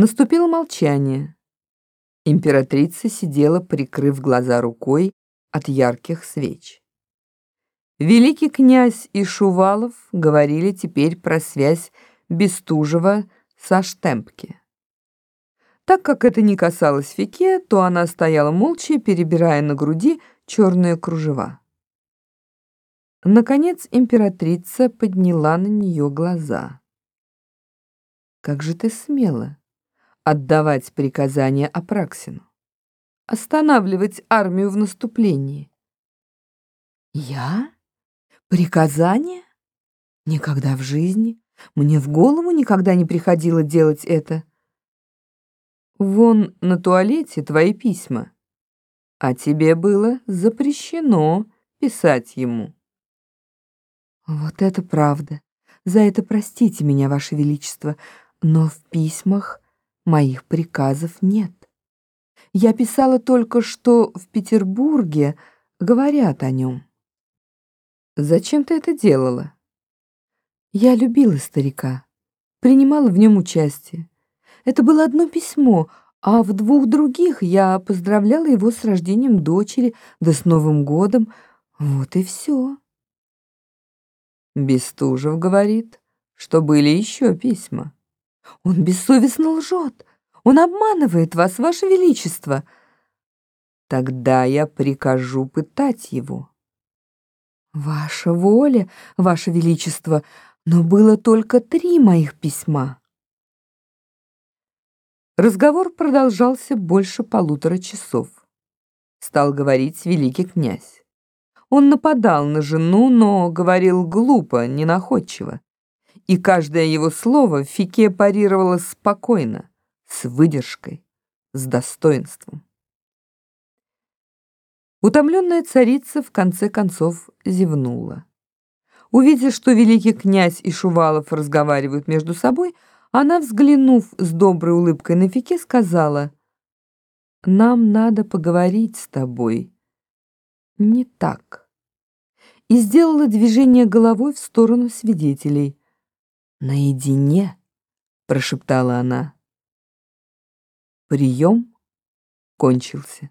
Наступило молчание. Императрица сидела, прикрыв глаза рукой от ярких свеч. Великий князь и Шувалов говорили теперь про связь Бестужева со Штемпке. Так как это не касалось Фике, то она стояла молча, перебирая на груди черные кружева. Наконец императрица подняла на нее глаза. «Как же ты смела отдавать приказания Апраксину, останавливать армию в наступлении?» «Я? Приказание? Никогда в жизни. Мне в голову никогда не приходило делать это. Вон на туалете твои письма, а тебе было запрещено писать ему». Вот это правда. За это простите меня, Ваше Величество, но в письмах моих приказов нет. Я писала только, что в Петербурге говорят о нем. Зачем ты это делала? Я любила старика, принимала в нем участие. Это было одно письмо, а в двух других я поздравляла его с рождением дочери, да с Новым годом. Вот и все. Бестужев говорит, что были еще письма. Он бессовестно лжет. Он обманывает вас, ваше величество. Тогда я прикажу пытать его. Ваша воля, ваше величество, но было только три моих письма. Разговор продолжался больше полутора часов. Стал говорить великий князь. Он нападал на жену, но говорил глупо, ненаходчиво. И каждое его слово Фике парировала спокойно, с выдержкой, с достоинством. Утомленная царица в конце концов зевнула. Увидев, что великий князь и Шувалов разговаривают между собой, она, взглянув с доброй улыбкой на Фике, сказала, «Нам надо поговорить с тобой» не так. И сделала движение головой в сторону свидетелей. «Наедине», — прошептала она. Прием кончился.